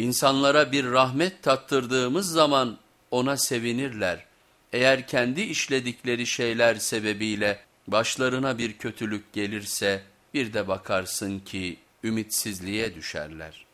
İnsanlara bir rahmet tattırdığımız zaman ona sevinirler. Eğer kendi işledikleri şeyler sebebiyle başlarına bir kötülük gelirse bir de bakarsın ki ümitsizliğe düşerler.''